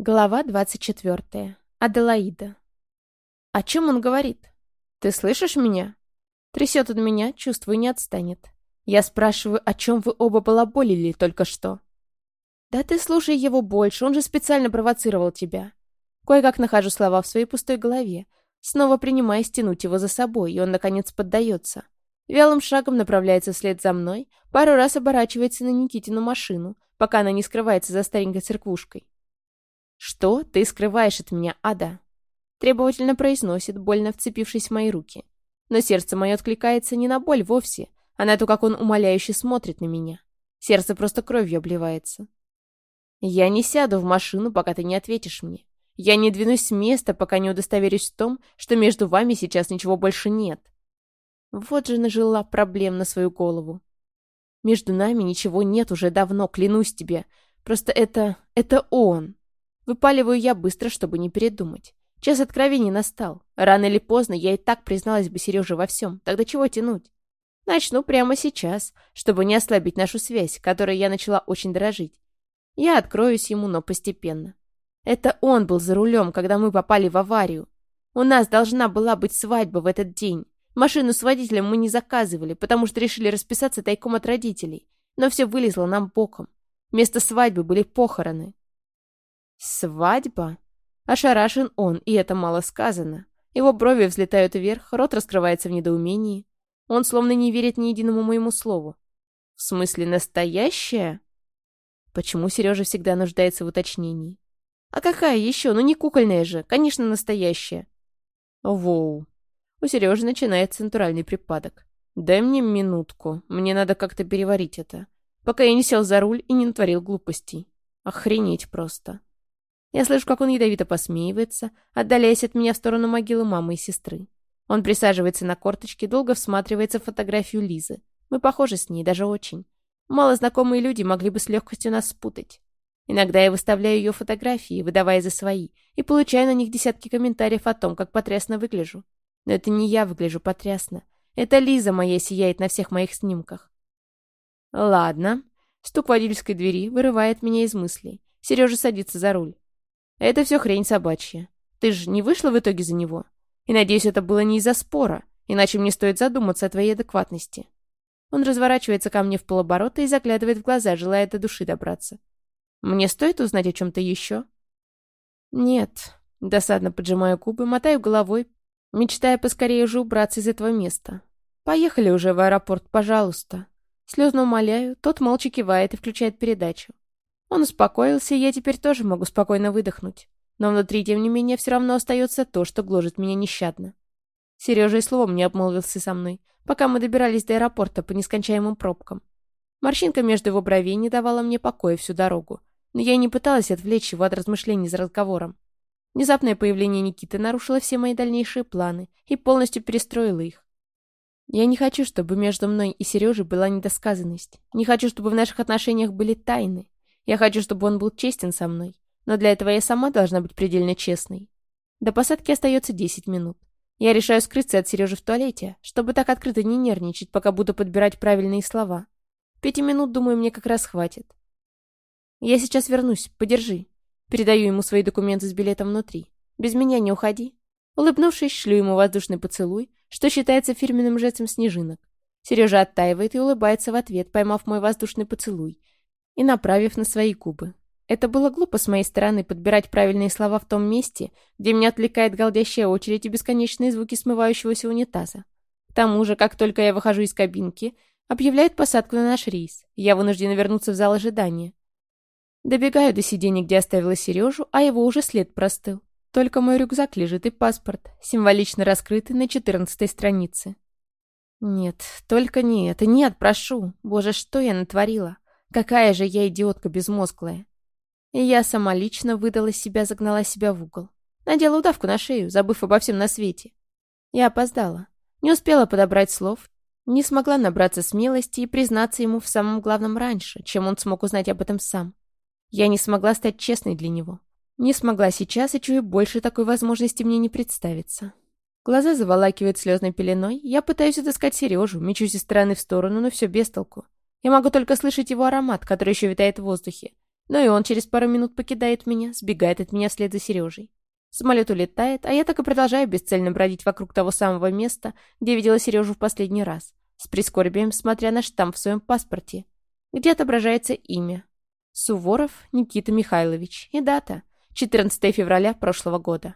Глава 24. Аделаида. О чем он говорит? Ты слышишь меня? Трясет он меня, чувствую, не отстанет. Я спрашиваю, о чем вы оба балаболили только что? Да ты слушай его больше, он же специально провоцировал тебя. Кое-как нахожу слова в своей пустой голове, снова принимая стянуть его за собой, и он, наконец, поддается. Вялым шагом направляется вслед за мной, пару раз оборачивается на Никитину машину, пока она не скрывается за старенькой церквушкой. «Что ты скрываешь от меня, Ада?» Требовательно произносит, больно вцепившись в мои руки. Но сердце мое откликается не на боль вовсе, а на то, как он умоляюще смотрит на меня. Сердце просто кровью обливается. «Я не сяду в машину, пока ты не ответишь мне. Я не двинусь с места, пока не удостоверюсь в том, что между вами сейчас ничего больше нет». Вот же нажила проблем на свою голову. Между нами ничего нет уже давно, клянусь тебе. Просто это... это он. Выпаливаю я быстро, чтобы не передумать. Час откровений настал. Рано или поздно я и так призналась бы Сереже во всем. Тогда чего тянуть? Начну прямо сейчас, чтобы не ослабить нашу связь, которой я начала очень дорожить. Я откроюсь ему, но постепенно. Это он был за рулем, когда мы попали в аварию. У нас должна была быть свадьба в этот день. Машину с водителем мы не заказывали, потому что решили расписаться тайком от родителей. Но все вылезло нам боком. Вместо свадьбы были похороны. «Свадьба?» Ошарашен он, и это мало сказано. Его брови взлетают вверх, рот раскрывается в недоумении. Он словно не верит ни единому моему слову. «В смысле, настоящая?» Почему Сережа всегда нуждается в уточнении? «А какая еще? Ну не кукольная же, конечно, настоящая». «Воу». У Сережи начинается натуральный припадок. «Дай мне минутку, мне надо как-то переварить это, пока я не сел за руль и не натворил глупостей. Охренеть просто». Я слышу, как он ядовито посмеивается, отдаляясь от меня в сторону могилы мамы и сестры. Он присаживается на корточки, долго всматривается в фотографию Лизы. Мы похожи с ней, даже очень. Мало знакомые люди могли бы с легкостью нас спутать. Иногда я выставляю ее фотографии, выдавая за свои, и получаю на них десятки комментариев о том, как потрясно выгляжу. Но это не я выгляжу потрясно. Это Лиза моя сияет на всех моих снимках. Ладно. Стук водительской двери вырывает меня из мыслей. Сережа садится за руль. Это все хрень собачья. Ты же не вышла в итоге за него? И надеюсь, это было не из-за спора, иначе мне стоит задуматься о твоей адекватности. Он разворачивается ко мне в полоборота и заглядывает в глаза, желая до души добраться. Мне стоит узнать о чем-то еще? Нет. Досадно поджимаю губы, мотаю головой, мечтая поскорее уже убраться из этого места. Поехали уже в аэропорт, пожалуйста. Слезно умоляю, тот молча кивает и включает передачу. Он успокоился, и я теперь тоже могу спокойно выдохнуть. Но внутри, тем не менее, все равно остается то, что гложет меня нещадно. Сережа и словом не обмолвился со мной, пока мы добирались до аэропорта по нескончаемым пробкам. Морщинка между его бровей не давала мне покоя всю дорогу, но я не пыталась отвлечь его от размышлений за разговором. Внезапное появление Никиты нарушило все мои дальнейшие планы и полностью перестроило их. Я не хочу, чтобы между мной и Сережей была недосказанность. Не хочу, чтобы в наших отношениях были тайны. Я хочу, чтобы он был честен со мной. Но для этого я сама должна быть предельно честной. До посадки остается 10 минут. Я решаю скрыться от Сережи в туалете, чтобы так открыто не нервничать, пока буду подбирать правильные слова. Пяти минут, думаю, мне как раз хватит. Я сейчас вернусь, подержи. Передаю ему свои документы с билетом внутри. Без меня не уходи. Улыбнувшись, шлю ему воздушный поцелуй, что считается фирменным жестом снежинок. Сережа оттаивает и улыбается в ответ, поймав мой воздушный поцелуй, и направив на свои губы. Это было глупо с моей стороны подбирать правильные слова в том месте, где меня отвлекает галдящая очередь и бесконечные звуки смывающегося унитаза. К тому же, как только я выхожу из кабинки, объявляют посадку на наш рейс. Я вынуждена вернуться в зал ожидания. Добегаю до сиденья, где оставила Сережу, а его уже след простыл. Только мой рюкзак лежит и паспорт, символично раскрытый на четырнадцатой странице. Нет, только не это. Нет, прошу. Боже, что я натворила? Какая же я идиотка безмозглая. И я сама лично выдала себя, загнала себя в угол. Надела удавку на шею, забыв обо всем на свете. Я опоздала. Не успела подобрать слов. Не смогла набраться смелости и признаться ему в самом главном раньше, чем он смог узнать об этом сам. Я не смогла стать честной для него. Не смогла сейчас, и чую, больше такой возможности мне не представится. Глаза заволакивают слезной пеленой. Я пытаюсь отыскать Сережу, мечусь из стороны в сторону, но все без толку. Я могу только слышать его аромат, который еще витает в воздухе. Но и он через пару минут покидает меня, сбегает от меня вслед за Сережей. Самолет улетает, а я так и продолжаю бесцельно бродить вокруг того самого места, где видела Сережу в последний раз, с прискорбием смотря на штамп в своем паспорте, где отображается имя. Суворов Никита Михайлович и дата – 14 февраля прошлого года.